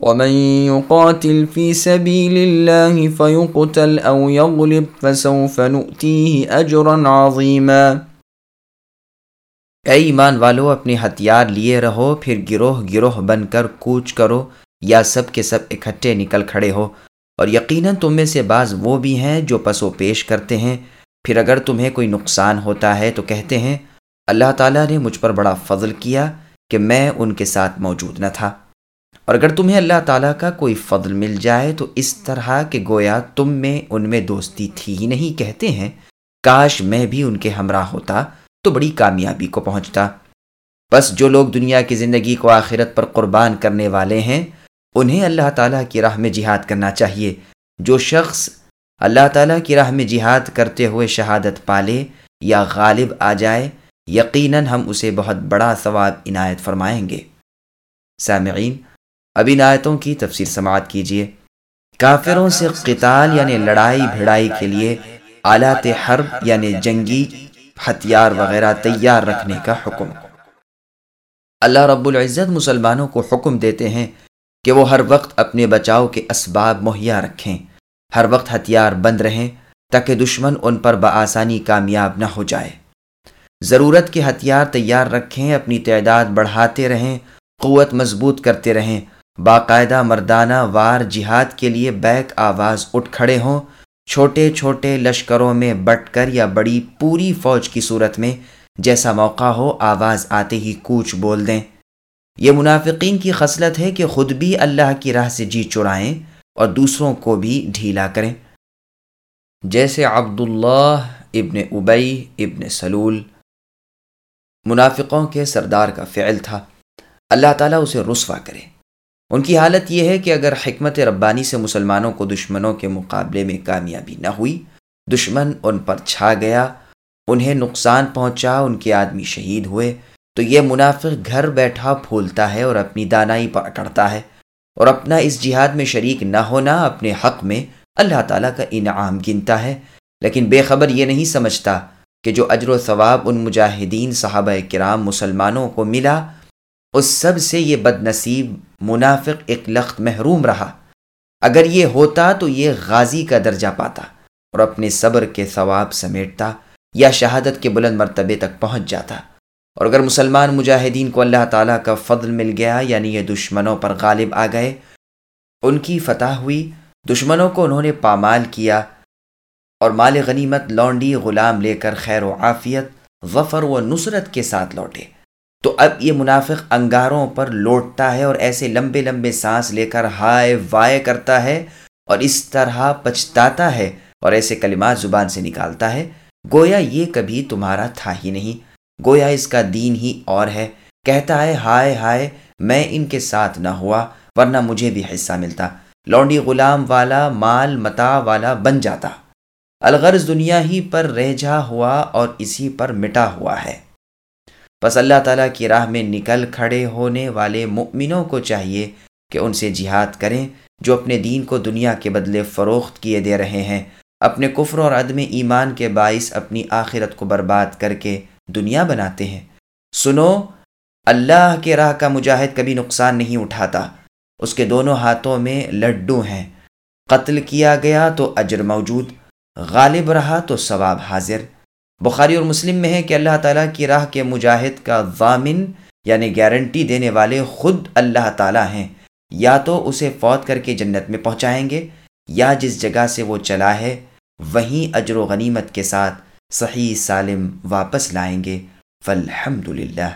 ومن يقاتل في سبيل الله فيقتل او يغلب فسوف نؤتيه اجرا عظيما۔ اے ایمان والو اپنے ہتھیار لیے رہو، پھر گروہ گروہ بن کر کوچ کرو، یا سب کے سب اکٹھے نکل کھڑے ہو۔ اور یقیناً تم میں سے بعض وہ بھی ہیں جو پسو پیش کرتے ہیں۔ پھر اگر تمہیں کوئی نقصان ہوتا ہے تو کہتے ہیں، اللہ تعالیٰ نے مجھ پر بڑا فضل کیا کہ میں ان کے ساتھ موجود نہ تھا۔ اور اگر تمہیں اللہ تعالیٰ کا کوئی فضل مل جائے تو اس طرح کہ گویا تم میں ان میں دوستی تھی ہی نہیں کہتے ہیں۔ کاش میں بھی ان کے ہمراہ ہوتا تو بڑی کامیابی کو پہنچتا۔ بس جو لوگ دنیا کی زندگی کو آخرت پر قربان کرنے والے ہیں، انہیں اللہ تعالیٰ کی راہ میں جہاد کرنا چاہیے۔ جو شخص اللہ تعالیٰ کی راہ میں جہاد کرتے ہوئے شہادت پالے یا غالب آ جائے، یقیناً ہم اسے بہت بڑا ثواب عنایت فرمائیں گے۔ سامعین اب ان آیتوں کی تفسیر سماعت کیجیے کافروں سے قتال یعنی لڑائی بھڑائی کے لیے آلات حرب یعنی جنگی ہتھیار وغیرہ تیار رکھنے کا حکم۔ اللہ رب العزت مسلمانوں کو حکم دیتے ہیں کہ وہ ہر وقت اپنے بچاؤ کے اسباب مہیا رکھیں۔ ہر وقت ہتھیار بند رہیں تاکہ دشمن ان پر بآسانی کامیاب نہ ہو جائے۔ ضرورت کے ہتھیار تیار رکھیں، اپنی تعداد بڑھاتے رہیں، قوت مضبوط کرتے رہیں۔ باقاعدہ مردانہ وار جہاد کے لیے بیک آواز اٹھ کھڑے ہوں۔ چھوٹے چھوٹے لشکروں میں بٹ کر یا بڑی پوری فوج کی صورت میں جیسا موقع ہو آواز آتے ہی کوچ بول دیں۔ یہ منافقین کی خصلت ہے کہ خود بھی اللہ کی راہ سے جی چڑائیں اور دوسروں کو بھی ڈھیلا کریں۔ جیسے عبداللہ ابن ابئی ابن سلول منافقوں کے سردار کا فعل تھا۔ اللہ تعالیٰ اسے رسوا کرے۔ ان کی حالت یہ ہے کہ اگر حکمت ربانی سے مسلمانوں کو دشمنوں کے مقابلے میں کامیابی نہ ہوئی، دشمن ان پر چھا گیا، انہیں نقصان پہنچا، ان کے آدمی شہید ہوئے، تو یہ منافق گھر بیٹھا پھولتا ہے اور اپنی دانائی پر اکڑتا ہے اور اپنا اس جہاد میں شریک نہ ہونا اپنے حق میں اللہ تعالیٰ کا انعام گنتا ہے۔ لیکن بے خبر یہ نہیں سمجھتا کہ جو اجر و ثواب ان مجاہدین صحابہ کرام مسلمانوں کو ملا، اس سب سے یہ بد نصیب منافق ایک لخت محروم رہا۔ اگر یہ ہوتا تو یہ غازی کا درجہ پاتا اور اپنے صبر کے ثواب سمیٹتا یا شہادت کے بلند مرتبے تک پہنچ جاتا۔ اور اگر مسلمان مجاہدین کو اللہ تعالیٰ کا فضل مل گیا یعنی یہ دشمنوں پر غالب آ گئے، ان کی فتح ہوئی۔ دشمنوں کو انہوں نے پامال کیا اور مال غنیمت، لونڈی، غلام لے کر خیر و عافیت، ظفر و نصرت کے ساتھ لوٹے۔ تو اب یہ منافق انگاروں پر لوٹتا ہے اور ایسے لمبے لمبے سانس لے کر ہائے وائے کرتا ہے اور اس طرح پچھتاتا ہے اور ایسے کلمات زبان سے نکالتا ہے۔ گویا یہ کبھی تمہارا تھا ہی نہیں۔ گویا اس کا دین ہی اور ہے۔ کہتا ہے، ہائے ہائے، میں ان کے ساتھ نہ ہوا، ورنہ مجھے بھی حصہ ملتا۔ لونڈی غلام والا مال متا والا بن جاتا۔ الغرض دنیا ہی پر رہ جا ہوا اور اسی پر مٹا ہوا ہے۔ بس اللہ تعالیٰ کی راہ میں نکل کھڑے ہونے والے مؤمنوں کو چاہیے کہ ان سے جہاد کریں جو اپنے دین کو دنیا کے بدلے فروخت کیے دے رہے ہیں، اپنے کفر اور عدم ایمان کے باعث اپنی آخرت کو برباد کر کے دنیا بناتے ہیں۔ سنو، اللہ کے راہ کا مجاہد کبھی نقصان نہیں اٹھاتا۔ اس کے دونوں ہاتھوں میں لڈو ہیں۔ قتل کیا گیا تو اجر موجود، غالب رہا تو ثواب حاضر۔ بخاری اور مسلم میں ہے کہ اللہ تعالیٰ کی راہ کے مجاہد کا ضامن یعنی گارنٹی دینے والے خود اللہ تعالیٰ ہیں۔ یا تو اسے فوت کر کے جنت میں پہنچائیں گے یا جس جگہ سے وہ چلا ہے، وہیں اجر و غنیمت کے ساتھ صحیح سالم واپس لائیں گے۔ فالحمد للہ